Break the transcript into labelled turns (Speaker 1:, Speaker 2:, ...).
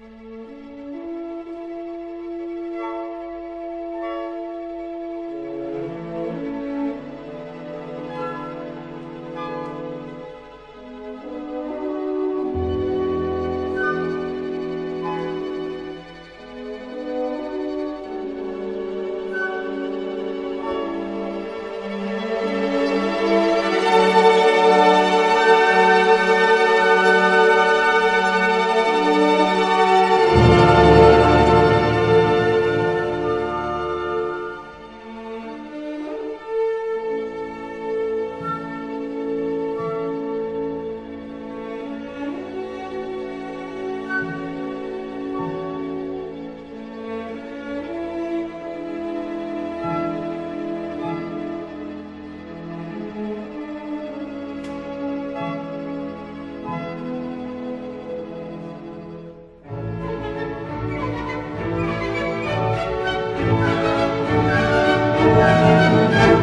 Speaker 1: thank you Música